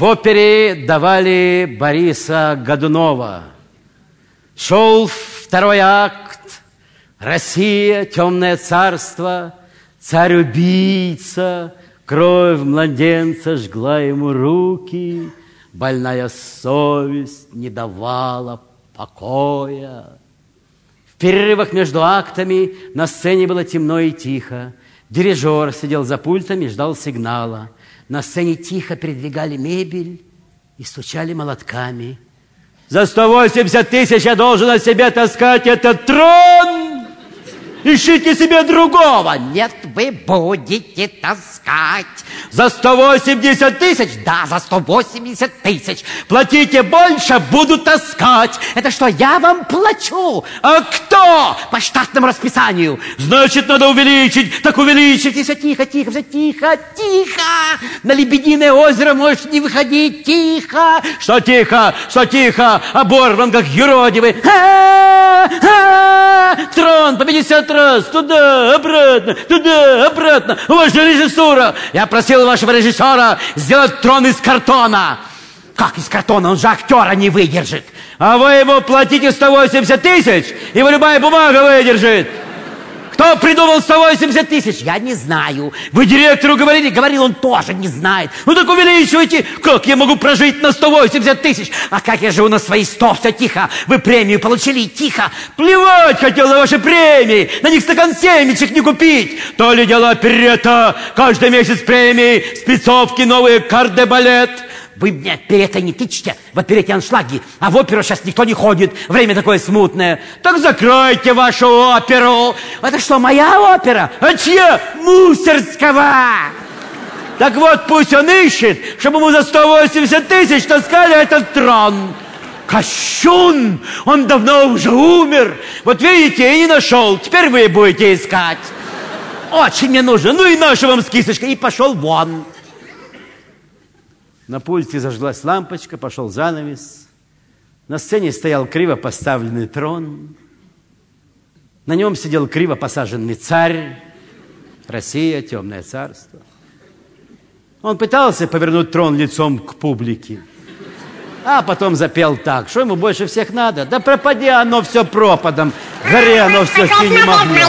В опере давали Бориса Годунова. Шел второй акт. Россия, темное царство, царь-убийца, кровь младенца жгла ему руки, больная совесть не давала покоя. В перерывах между актами на сцене было темно и тихо. Дирижер сидел за пультом и ждал сигнала. На сцене тихо передвигали мебель и стучали молотками. За 180 тысяч я должен на себе таскать этот трон! Ищите себе другого! Нет, вы будете таскать. За 180 тысяч? Да, за 180 тысяч. Платите больше, буду таскать. Это что, я вам плачу? А кто? По штатному расписанию. Значит, надо увеличить. Так увеличить. Все тихо, тихо, все тихо, тихо. На Лебединое озеро можешь не выходить. Тихо. Что тихо, что тихо. Оборван, как юродивый. Трон по 50 раз. Туда, обратно, туда, обратно. Ваша режиссура. Я просил вашего режиссера сделать трон из картона. Как из картона? Он же актера не выдержит. А вы ему платите 180 тысяч, его любая бумага выдержит. Кто придумал 180 тысяч? Я не знаю. Вы директору говорили? Говорил, он тоже не знает. Ну так увеличивайте. Как я могу прожить на 180 тысяч? А как я живу на свои 100? Все тихо. Вы премию получили, тихо. Плевать хотел на ваши премии. На них стакан семечек не купить. То ли дело оперета. Каждый месяц премии, спецовки, новые кардебалет. Вы мне оперетой не тычете, в оперете аншлаги, а в оперу сейчас никто не ходит, время такое смутное. Так закройте вашу оперу. Это что, моя опера? А чья? Мусорского. Так вот, пусть он ищет, чтобы ему за 180 тысяч таскали этот трон. Кощун! Он давно уже умер. Вот видите, и не нашел. Теперь вы будете искать. Очень мне нужно. Ну и наша вам с кисточкой. И пошел вон. На пульте зажглась лампочка, пошел занавес. На сцене стоял криво поставленный трон. На нем сидел криво посаженный царь. Россия, темное царство. Он пытался повернуть трон лицом к публике. А потом запел так, что ему больше всех надо. Да пропади оно все пропадом. Горе оно все синим огнем.